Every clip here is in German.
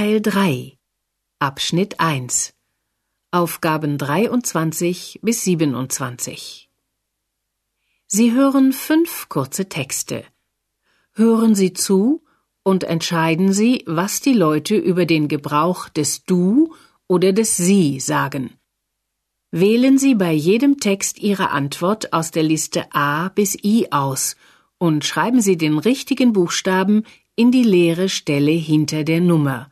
Teil 3 Abschnitt 1 Aufgaben 23 bis 27 Sie hören fünf kurze Texte. Hören Sie zu und entscheiden Sie, was die Leute über den Gebrauch des Du oder des Sie sagen. Wählen Sie bei jedem Text Ihre Antwort aus der Liste A bis I aus und schreiben Sie den richtigen Buchstaben in die leere Stelle hinter der Nummer.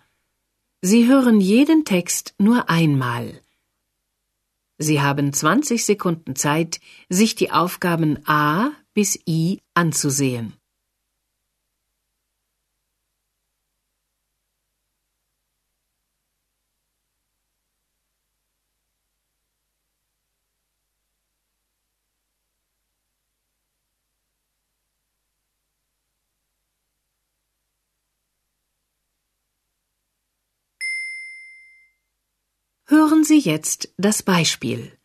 Sie hören jeden Text nur einmal. Sie haben 20 Sekunden Zeit, sich die Aufgaben A bis I anzusehen. Hören Sie jetzt das Beispiel.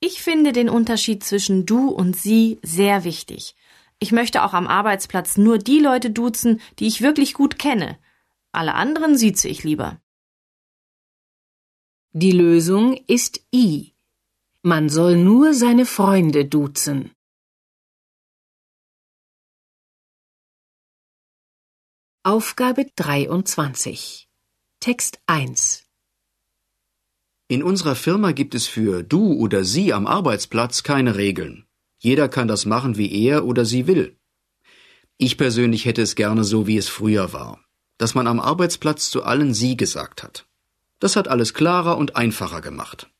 Ich finde den Unterschied zwischen du und sie sehr wichtig. Ich möchte auch am Arbeitsplatz nur die Leute duzen, die ich wirklich gut kenne. Alle anderen sieze ich lieber. Die Lösung ist I. Man soll nur seine Freunde duzen. Aufgabe 23 Text 1 in unserer Firma gibt es für du oder sie am Arbeitsplatz keine Regeln. Jeder kann das machen, wie er oder sie will. Ich persönlich hätte es gerne so, wie es früher war, dass man am Arbeitsplatz zu allen sie gesagt hat. Das hat alles klarer und einfacher gemacht.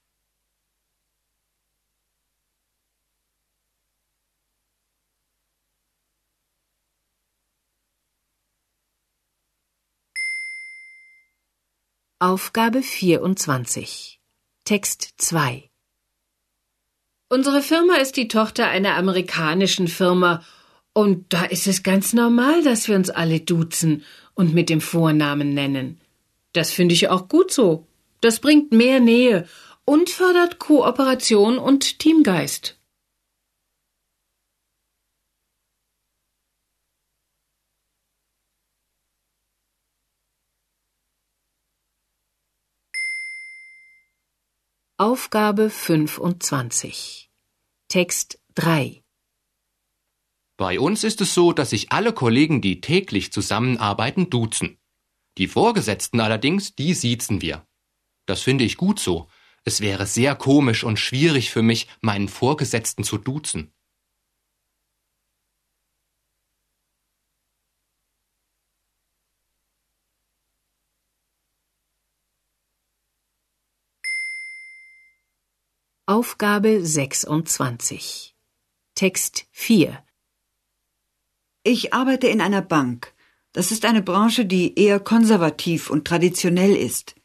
Aufgabe 24 Text 2 Unsere Firma ist die Tochter einer amerikanischen Firma und da ist es ganz normal, dass wir uns alle duzen und mit dem Vornamen nennen. Das finde ich auch gut so. Das bringt mehr Nähe und fördert Kooperation und Teamgeist. Aufgabe 25 Text 3 Bei uns ist es so, dass sich alle Kollegen, die täglich zusammenarbeiten, duzen. Die Vorgesetzten allerdings, die siezen wir. Das finde ich gut so. Es wäre sehr komisch und schwierig für mich, meinen Vorgesetzten zu duzen. Aufgabe 26 Text 4 Ich arbeite in einer Bank. Das ist eine Branche, die eher konservativ und traditionell ist.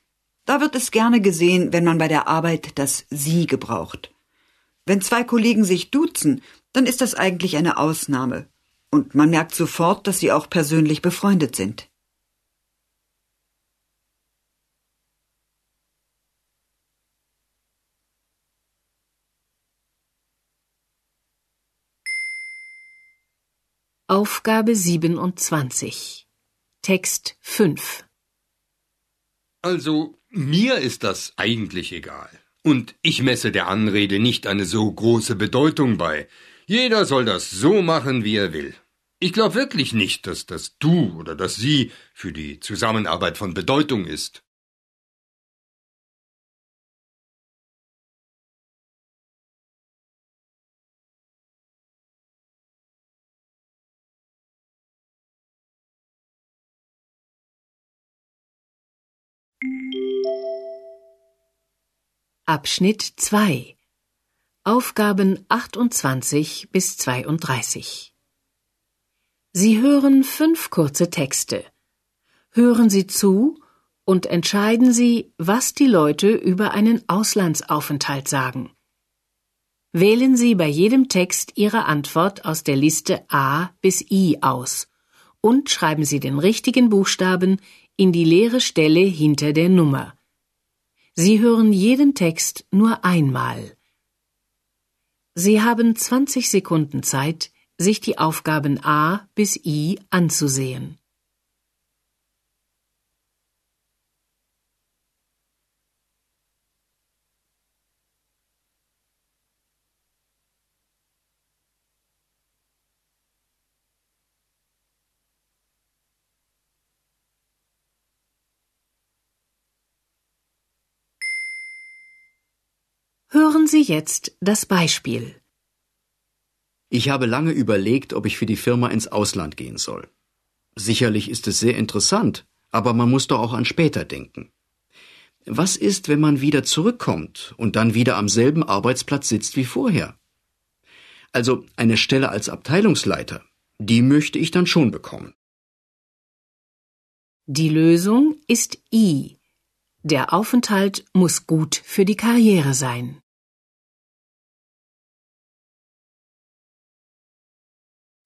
Da wird es gerne gesehen, wenn man bei der Arbeit das Sie gebraucht. Wenn zwei Kollegen sich duzen, dann ist das eigentlich eine Ausnahme. Und man merkt sofort, dass sie auch persönlich befreundet sind. Aufgabe 27 Text 5 Also, mir ist das eigentlich egal. Und ich messe der Anrede nicht eine so große Bedeutung bei. Jeder soll das so machen, wie er will. Ich glaube wirklich nicht, dass das Du oder das Sie für die Zusammenarbeit von Bedeutung ist. Abschnitt 2 Aufgaben 28 bis 32 Sie hören fünf kurze Texte. Hören Sie zu und entscheiden Sie, was die Leute über einen Auslandsaufenthalt sagen. Wählen Sie bei jedem Text Ihre Antwort aus der Liste A bis I aus und schreiben Sie den richtigen Buchstaben in die leere Stelle hinter der Nummer. Sie hören jeden Text nur einmal. Sie haben 20 Sekunden Zeit, sich die Aufgaben A bis I anzusehen. Hören Sie jetzt das Beispiel. Ich habe lange überlegt, ob ich für die Firma ins Ausland gehen soll. Sicherlich ist es sehr interessant, aber man muss doch auch an später denken. Was ist, wenn man wieder zurückkommt und dann wieder am selben Arbeitsplatz sitzt wie vorher? Also eine Stelle als Abteilungsleiter, die möchte ich dann schon bekommen. Die Lösung ist I. Der Aufenthalt muss gut für die Karriere sein.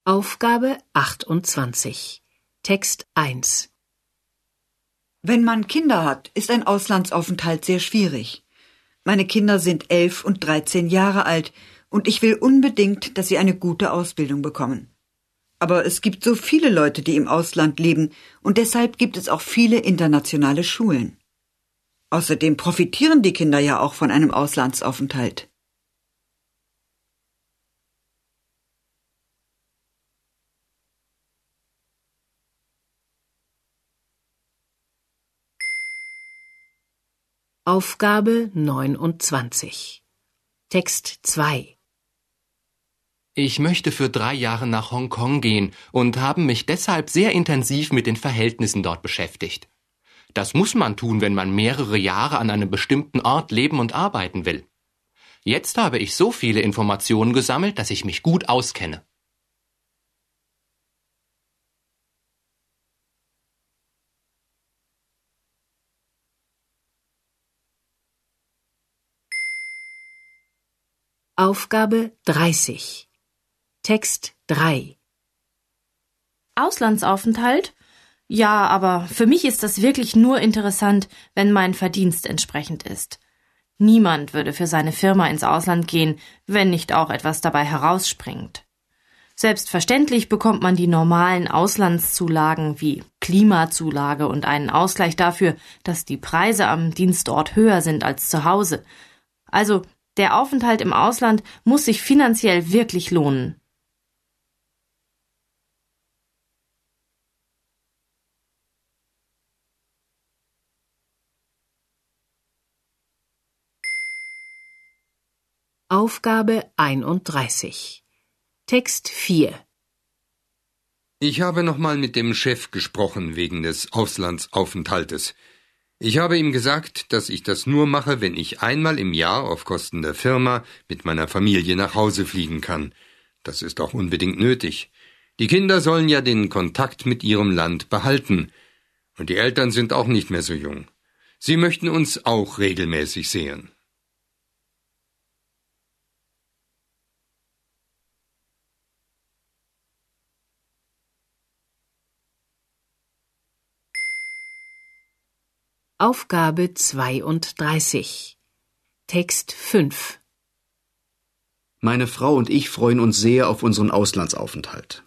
Aufgabe 28 Text 1 Wenn man Kinder hat, ist ein Auslandsaufenthalt sehr schwierig. Meine Kinder sind elf und dreizehn Jahre alt, und ich will unbedingt, dass sie eine gute Ausbildung bekommen. Aber es gibt so viele Leute, die im Ausland leben, und deshalb gibt es auch viele internationale Schulen. Außerdem profitieren die Kinder ja auch von einem Auslandsaufenthalt. Aufgabe 29 Text 2 Ich möchte für drei Jahre nach Hongkong gehen und habe mich deshalb sehr intensiv mit den Verhältnissen dort beschäftigt. Das muss man tun, wenn man mehrere Jahre an einem bestimmten Ort leben und arbeiten will. Jetzt habe ich so viele Informationen gesammelt, dass ich mich gut auskenne. Aufgabe 30 Text 3 Auslandsaufenthalt? Ja, aber für mich ist das wirklich nur interessant, wenn mein Verdienst entsprechend ist. Niemand würde für seine Firma ins Ausland gehen, wenn nicht auch etwas dabei herausspringt. Selbstverständlich bekommt man die normalen Auslandszulagen wie Klimazulage und einen Ausgleich dafür, dass die Preise am Dienstort höher sind als zu Hause. Also der Aufenthalt im Ausland muss sich finanziell wirklich lohnen. Aufgabe 31 Text 4 Ich habe nochmal mit dem Chef gesprochen wegen des Auslandsaufenthaltes. Ich habe ihm gesagt, dass ich das nur mache, wenn ich einmal im Jahr auf Kosten der Firma mit meiner Familie nach Hause fliegen kann. Das ist auch unbedingt nötig. Die Kinder sollen ja den Kontakt mit ihrem Land behalten. Und die Eltern sind auch nicht mehr so jung. Sie möchten uns auch regelmäßig sehen. Aufgabe 32 Text 5 Meine Frau und ich freuen uns sehr auf unseren Auslandsaufenthalt.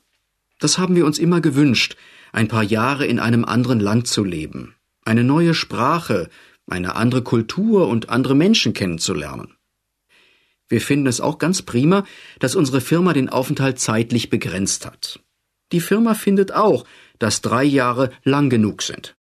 Das haben wir uns immer gewünscht, ein paar Jahre in einem anderen Land zu leben, eine neue Sprache, eine andere Kultur und andere Menschen kennenzulernen. Wir finden es auch ganz prima, dass unsere Firma den Aufenthalt zeitlich begrenzt hat. Die Firma findet auch, dass drei Jahre lang genug sind.